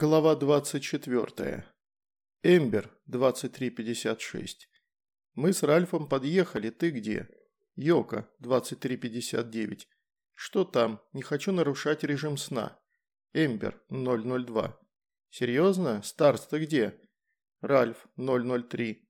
Глава 24. Эмбер, 2356. Мы с Ральфом подъехали, ты где? Йока, 2359. Что там? Не хочу нарушать режим сна. Эмбер, 002. Серьезно? Старс, ты где? Ральф, 003.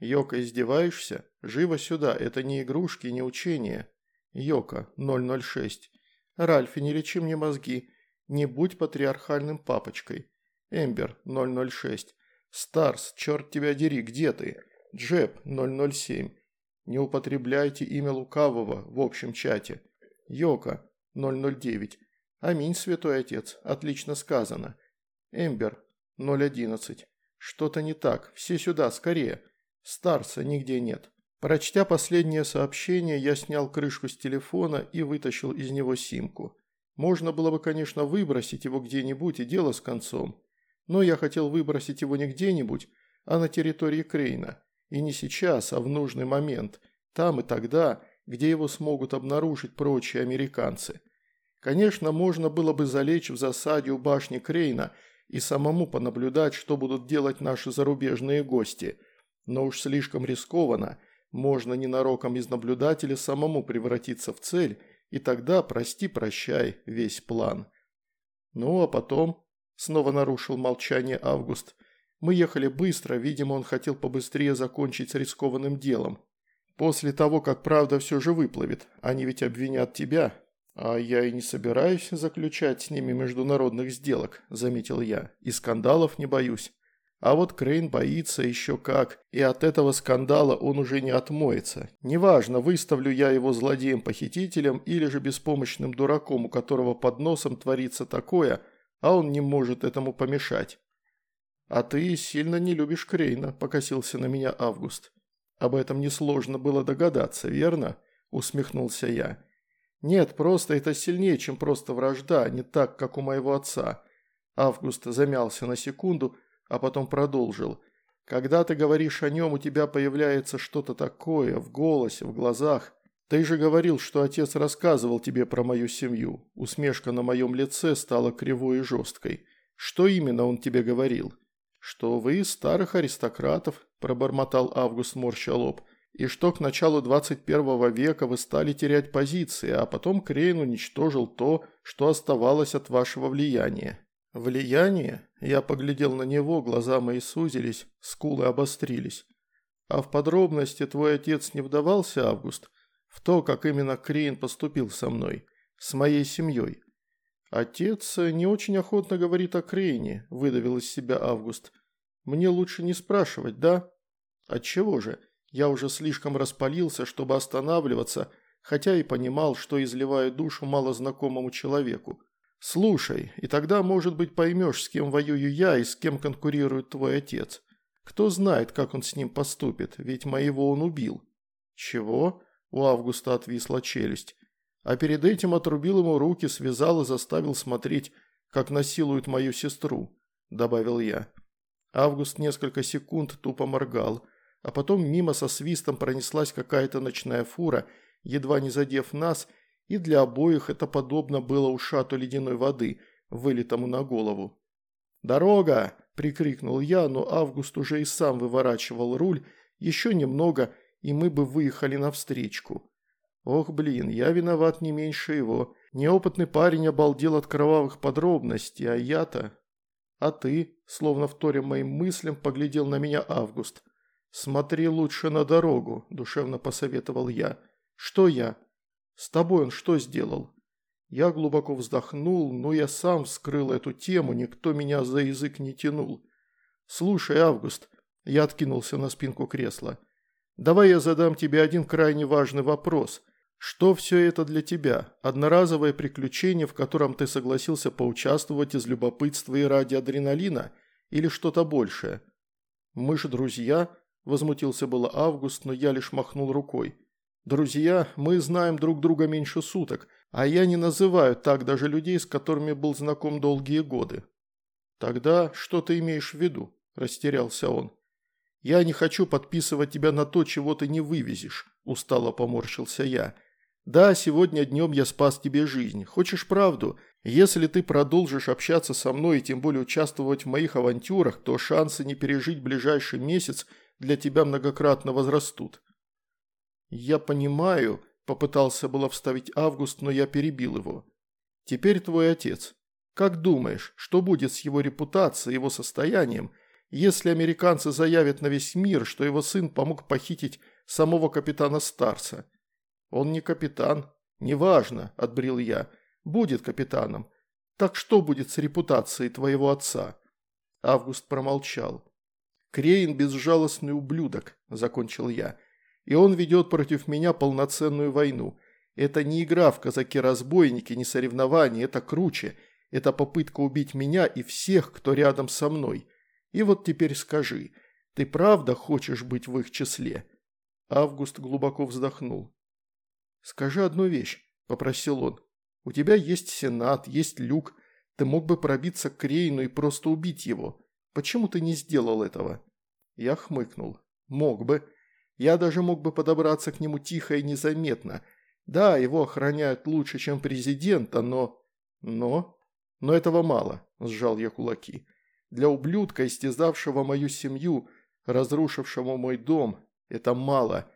Йока, издеваешься? Живо сюда, это не игрушки, не учения. Йока, 006. Ральф, не лечи мне мозги. Не будь патриархальным папочкой. Эмбер, 006. Старс, черт тебя дери, где ты? Джеб, 007. Не употребляйте имя лукавого в общем чате. Йока, 009. Аминь, святой отец, отлично сказано. Эмбер, 011. Что-то не так, все сюда, скорее. Старса нигде нет. Прочтя последнее сообщение, я снял крышку с телефона и вытащил из него симку. Можно было бы, конечно, выбросить его где-нибудь и дело с концом. Но я хотел выбросить его не где-нибудь, а на территории Крейна. И не сейчас, а в нужный момент. Там и тогда, где его смогут обнаружить прочие американцы. Конечно, можно было бы залечь в засаде у башни Крейна и самому понаблюдать, что будут делать наши зарубежные гости. Но уж слишком рискованно. Можно ненароком из наблюдателя самому превратиться в цель – и тогда прости-прощай весь план. Ну а потом, снова нарушил молчание Август, мы ехали быстро, видимо, он хотел побыстрее закончить с рискованным делом. После того, как правда все же выплывет, они ведь обвинят тебя. А я и не собираюсь заключать с ними международных сделок, заметил я, и скандалов не боюсь. А вот Крейн боится еще как, и от этого скандала он уже не отмоется. Неважно, выставлю я его злодеем-похитителем или же беспомощным дураком, у которого под носом творится такое, а он не может этому помешать. «А ты сильно не любишь Крейна», – покосился на меня Август. «Об этом несложно было догадаться, верно?» – усмехнулся я. «Нет, просто это сильнее, чем просто вражда, не так, как у моего отца». Август замялся на секунду – а потом продолжил. «Когда ты говоришь о нем, у тебя появляется что-то такое в голосе, в глазах. Ты же говорил, что отец рассказывал тебе про мою семью. Усмешка на моем лице стала кривой и жесткой. Что именно он тебе говорил?» «Что вы из старых аристократов», – пробормотал Август морща лоб, «и что к началу 21 века вы стали терять позиции, а потом Крейн уничтожил то, что оставалось от вашего влияния». «Влияние?» Я поглядел на него, глаза мои сузились, скулы обострились. А в подробности твой отец не вдавался, Август, в то, как именно Крейн поступил со мной, с моей семьей. Отец не очень охотно говорит о Крейне, выдавил из себя Август. Мне лучше не спрашивать, да? Отчего же? Я уже слишком распалился, чтобы останавливаться, хотя и понимал, что изливаю душу малознакомому человеку. «Слушай, и тогда, может быть, поймешь, с кем воюю я и с кем конкурирует твой отец. Кто знает, как он с ним поступит, ведь моего он убил». «Чего?» – у Августа отвисла челюсть. А перед этим отрубил ему руки, связал и заставил смотреть, как насилуют мою сестру», – добавил я. Август несколько секунд тупо моргал, а потом мимо со свистом пронеслась какая-то ночная фура, едва не задев нас – и для обоих это подобно было ушату ледяной воды, вылитому на голову. «Дорога!» – прикрикнул я, но Август уже и сам выворачивал руль, еще немного, и мы бы выехали навстречку. Ох, блин, я виноват не меньше его. Неопытный парень обалдел от кровавых подробностей, а я-то... А ты, словно вторя моим мыслям, поглядел на меня Август. «Смотри лучше на дорогу», – душевно посоветовал я. «Что я?» С тобой он что сделал?» Я глубоко вздохнул, но я сам вскрыл эту тему, никто меня за язык не тянул. «Слушай, Август», – я откинулся на спинку кресла, – «давай я задам тебе один крайне важный вопрос. Что все это для тебя? Одноразовое приключение, в котором ты согласился поучаствовать из любопытства и ради адреналина, или что-то большее?» «Мы же друзья», – возмутился было Август, но я лишь махнул рукой. Друзья, мы знаем друг друга меньше суток, а я не называю так даже людей, с которыми был знаком долгие годы. Тогда что ты имеешь в виду? Растерялся он. Я не хочу подписывать тебя на то, чего ты не вывезешь, устало поморщился я. Да, сегодня днем я спас тебе жизнь. Хочешь правду? Если ты продолжишь общаться со мной и тем более участвовать в моих авантюрах, то шансы не пережить ближайший месяц для тебя многократно возрастут». «Я понимаю», – попытался было вставить Август, но я перебил его. «Теперь твой отец. Как думаешь, что будет с его репутацией, его состоянием, если американцы заявят на весь мир, что его сын помог похитить самого капитана Старса?» «Он не капитан. Неважно», – отбрил я будет капитаном. Так что будет с репутацией твоего отца?» Август промолчал. «Крейн – безжалостный ублюдок», – закончил я. «И он ведет против меня полноценную войну. Это не игра в казаки-разбойники, не соревнование, это круче. Это попытка убить меня и всех, кто рядом со мной. И вот теперь скажи, ты правда хочешь быть в их числе?» Август глубоко вздохнул. «Скажи одну вещь», – попросил он. У тебя есть Сенат, есть Люк. Ты мог бы пробиться к Рейну и просто убить его. Почему ты не сделал этого?» Я хмыкнул. «Мог бы. Я даже мог бы подобраться к нему тихо и незаметно. Да, его охраняют лучше, чем президента, но... Но... Но этого мало», – сжал я кулаки. «Для ублюдка, истязавшего мою семью, разрушившего мой дом, это мало,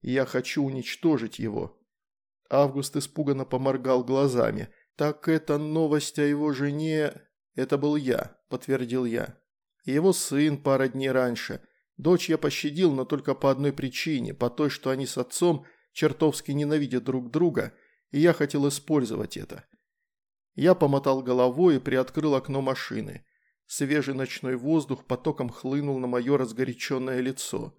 и я хочу уничтожить его». Август испуганно поморгал глазами. «Так это новость о его жене...» «Это был я», – подтвердил я. «Его сын пара дней раньше. Дочь я пощадил, но только по одной причине, по той, что они с отцом чертовски ненавидят друг друга, и я хотел использовать это». Я помотал головой и приоткрыл окно машины. Свежий ночной воздух потоком хлынул на мое разгоряченное лицо.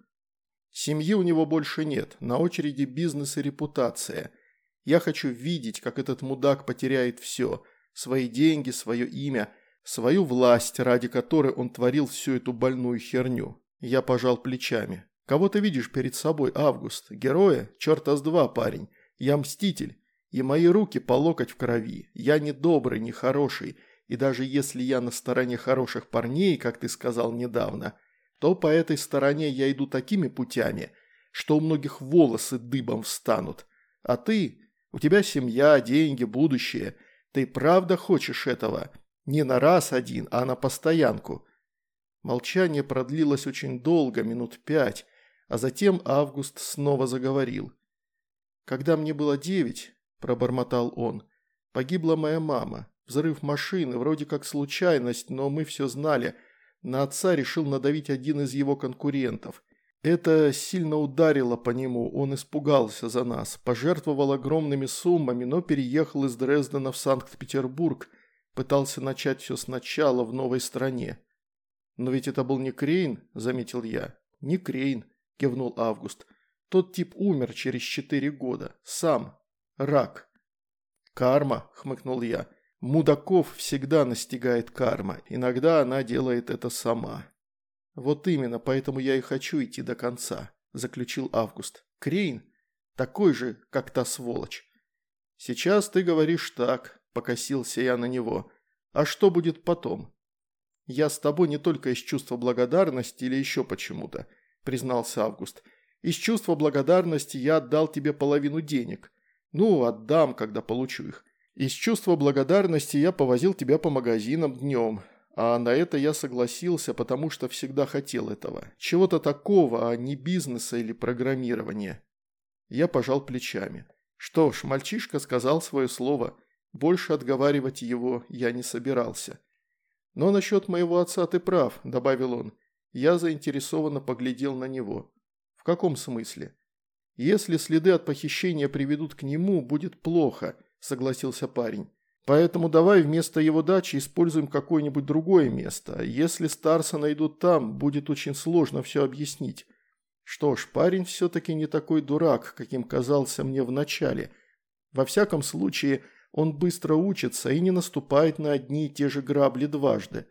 Семьи у него больше нет, на очереди бизнес и репутация – я хочу видеть, как этот мудак потеряет все. Свои деньги, свое имя, свою власть, ради которой он творил всю эту больную херню. Я пожал плечами. Кого ты видишь перед собой, Август? Героя? Черта с два, парень. Я мститель. И мои руки по локоть в крови. Я не добрый, не хороший. И даже если я на стороне хороших парней, как ты сказал недавно, то по этой стороне я иду такими путями, что у многих волосы дыбом встанут. А ты у тебя семья, деньги, будущее. Ты правда хочешь этого? Не на раз один, а на постоянку». Молчание продлилось очень долго, минут пять, а затем Август снова заговорил. «Когда мне было девять», – пробормотал он, – «погибла моя мама. Взрыв машины, вроде как случайность, но мы все знали. На отца решил надавить один из его конкурентов. Это сильно ударило по нему, он испугался за нас, пожертвовал огромными суммами, но переехал из Дрездена в Санкт-Петербург, пытался начать все сначала в новой стране. «Но ведь это был не Крейн», – заметил я. «Не Крейн», – кивнул Август. «Тот тип умер через четыре года. Сам. Рак». «Карма», – хмыкнул я. «Мудаков всегда настигает карма. Иногда она делает это сама». «Вот именно, поэтому я и хочу идти до конца», – заключил Август. «Крейн такой же, как та сволочь». «Сейчас ты говоришь так», – покосился я на него. «А что будет потом?» «Я с тобой не только из чувства благодарности или еще почему-то», – признался Август. «Из чувства благодарности я отдал тебе половину денег. Ну, отдам, когда получу их. Из чувства благодарности я повозил тебя по магазинам днем. А на это я согласился, потому что всегда хотел этого. Чего-то такого, а не бизнеса или программирования. Я пожал плечами. Что ж, мальчишка сказал свое слово. Больше отговаривать его я не собирался. «Но насчет моего отца ты прав», – добавил он. Я заинтересованно поглядел на него. «В каком смысле?» «Если следы от похищения приведут к нему, будет плохо», – согласился парень. Поэтому давай вместо его дачи используем какое-нибудь другое место. Если Старса найдут там, будет очень сложно все объяснить. Что ж, парень все-таки не такой дурак, каким казался мне вначале. Во всяком случае, он быстро учится и не наступает на одни и те же грабли дважды.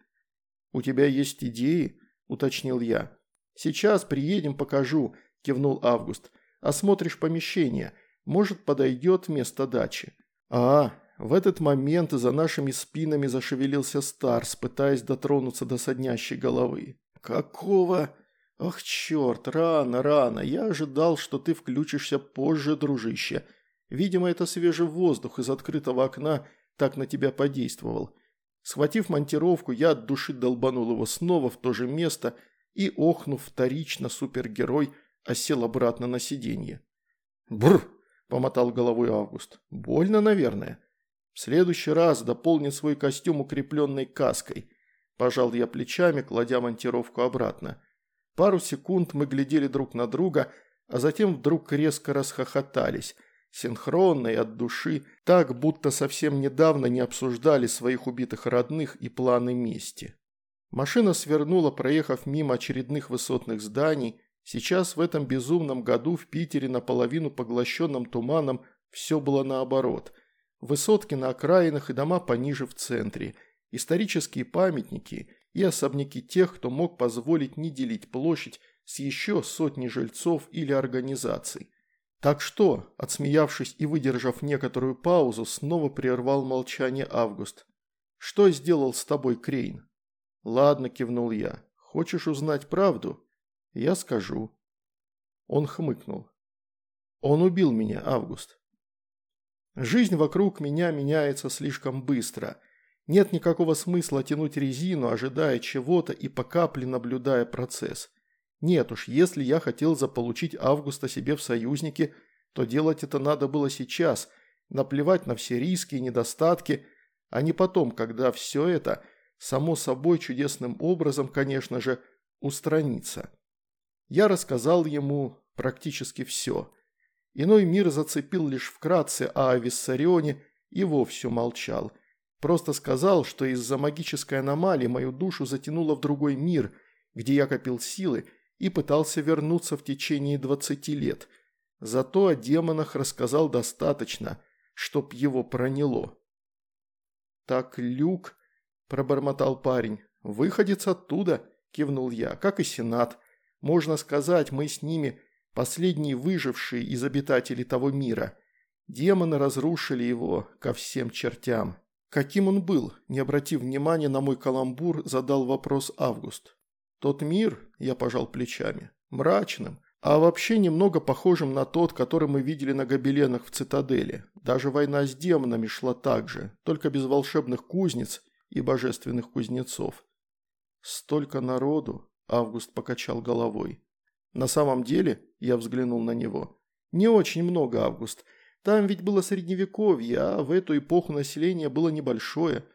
«У тебя есть идеи?» – уточнил я. «Сейчас приедем, покажу», – кивнул Август. «Осмотришь помещение. Может, подойдет вместо дачи». «А, в этот момент за нашими спинами зашевелился Старс, пытаясь дотронуться до соднящей головы. «Какого? Ах, черт, рано, рано. Я ожидал, что ты включишься позже, дружище. Видимо, это свежий воздух из открытого окна так на тебя подействовал. Схватив монтировку, я от души долбанул его снова в то же место и, охнув вторично, супергерой осел обратно на сиденье. «Бррр!» – помотал головой Август. «Больно, наверное. В следующий раз дополнит свой костюм укрепленной каской». Пожал я плечами, кладя монтировку обратно. Пару секунд мы глядели друг на друга, а затем вдруг резко расхохотались – синхронно и от души, так, будто совсем недавно не обсуждали своих убитых родных и планы мести. Машина свернула, проехав мимо очередных высотных зданий. Сейчас в этом безумном году в Питере наполовину поглощенном туманом все было наоборот. Высотки на окраинах и дома пониже в центре. Исторические памятники и особняки тех, кто мог позволить не делить площадь с еще сотней жильцов или организаций. «Так что?» – отсмеявшись и выдержав некоторую паузу, снова прервал молчание Август. «Что сделал с тобой Крейн?» «Ладно», – кивнул я. «Хочешь узнать правду?» «Я скажу». Он хмыкнул. «Он убил меня, Август». Жизнь вокруг меня меняется слишком быстро. Нет никакого смысла тянуть резину, ожидая чего-то и по капле наблюдая процесс. Нет уж, если я хотел заполучить Августа себе в союзники, то делать это надо было сейчас, наплевать на все риски и недостатки, а не потом, когда все это, само собой чудесным образом, конечно же, устранится. Я рассказал ему практически все. Иной мир зацепил лишь вкратце, а о Виссарионе и вовсе молчал. Просто сказал, что из-за магической аномалии мою душу затянуло в другой мир, где я копил силы, и пытался вернуться в течение 20 лет. Зато о демонах рассказал достаточно, чтоб его проняло. «Так, Люк», – пробормотал парень, – «выходец оттуда», – кивнул я, – «как и Сенат. Можно сказать, мы с ними последние выжившие из обитателей того мира. Демоны разрушили его ко всем чертям». Каким он был, не обратив внимания на мой каламбур, задал вопрос Август. Тот мир, я пожал плечами, мрачным, а вообще немного похожим на тот, который мы видели на гобеленах в цитадели. Даже война с демонами шла так же, только без волшебных кузнец и божественных кузнецов. Столько народу, Август покачал головой. На самом деле, я взглянул на него, не очень много, Август. Там ведь было средневековье, а в эту эпоху население было небольшое.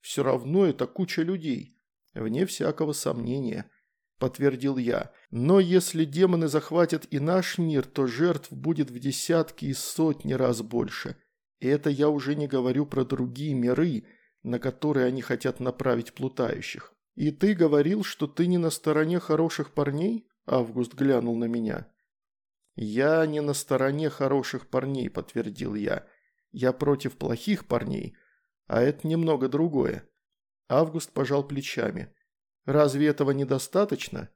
Все равно это куча людей. «Вне всякого сомнения», – подтвердил я. «Но если демоны захватят и наш мир, то жертв будет в десятки и сотни раз больше. И это я уже не говорю про другие миры, на которые они хотят направить плутающих. И ты говорил, что ты не на стороне хороших парней?» Август глянул на меня. «Я не на стороне хороших парней», – подтвердил я. «Я против плохих парней, а это немного другое. Август пожал плечами. «Разве этого недостаточно?»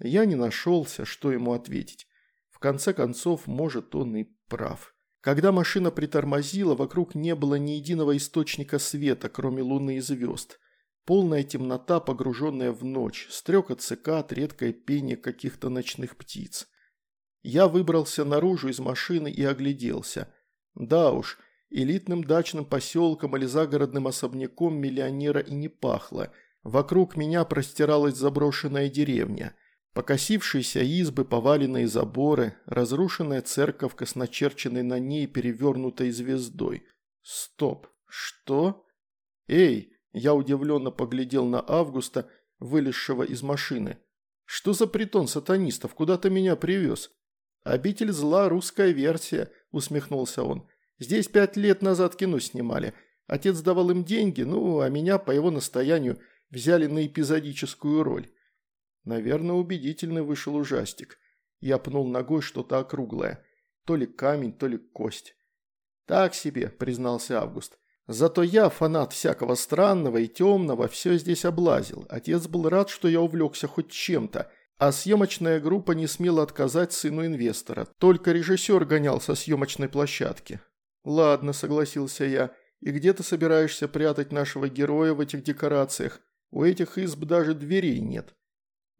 Я не нашелся, что ему ответить. В конце концов, может, он и прав. Когда машина притормозила, вокруг не было ни единого источника света, кроме луны и звезд. Полная темнота, погруженная в ночь, стрекот цикад, редкое пение каких-то ночных птиц. Я выбрался наружу из машины и огляделся. Да уж, Элитным дачным поселком или загородным особняком миллионера и не пахло. Вокруг меня простиралась заброшенная деревня. Покосившиеся избы, поваленные заборы, разрушенная церковка с начерченной на ней перевернутой звездой. Стоп, что? Эй, я удивленно поглядел на Августа, вылезшего из машины. Что за притон сатанистов, куда ты меня привез? Обитель зла, русская версия, усмехнулся он. Здесь пять лет назад кино снимали. Отец давал им деньги, ну, а меня, по его настоянию, взяли на эпизодическую роль. Наверное, убедительный вышел ужастик. Я пнул ногой что-то округлое. То ли камень, то ли кость. «Так себе», – признался Август. «Зато я, фанат всякого странного и темного, все здесь облазил. Отец был рад, что я увлекся хоть чем-то, а съемочная группа не смела отказать сыну инвестора. Только режиссер гонял со съемочной площадки. «Ладно», – согласился я. «И где ты собираешься прятать нашего героя в этих декорациях? У этих изб даже дверей нет».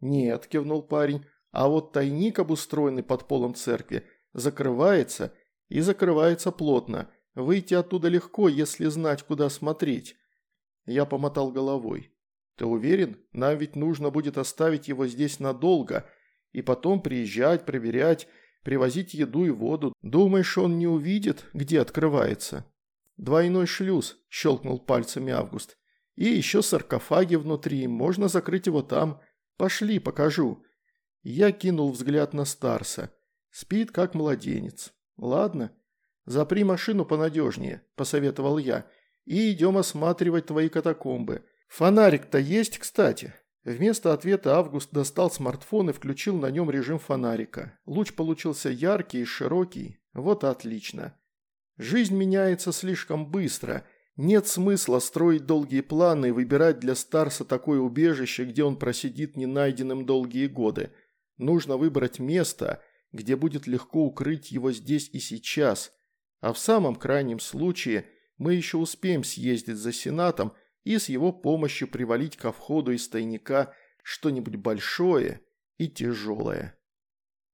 «Нет», – кивнул парень. «А вот тайник, обустроенный под полом церкви, закрывается и закрывается плотно. Выйти оттуда легко, если знать, куда смотреть». Я помотал головой. «Ты уверен? Нам ведь нужно будет оставить его здесь надолго, и потом приезжать, проверять, привозить еду и воду. Думаешь, он не увидит, где открывается?» «Двойной шлюз», – щелкнул пальцами Август. «И еще саркофаги внутри, можно закрыть его там. Пошли, покажу». Я кинул взгляд на Старса. Спит, как младенец. «Ладно. Запри машину понадежнее», – посоветовал я. «И идем осматривать твои катакомбы. Фонарик-то есть, кстати». Вместо ответа Август достал смартфон и включил на нем режим фонарика. Луч получился яркий и широкий. Вот отлично. Жизнь меняется слишком быстро. Нет смысла строить долгие планы и выбирать для Старса такое убежище, где он просидит ненайденным долгие годы. Нужно выбрать место, где будет легко укрыть его здесь и сейчас. А в самом крайнем случае мы еще успеем съездить за Сенатом и с его помощью привалить ко входу из тайника что-нибудь большое и тяжелое.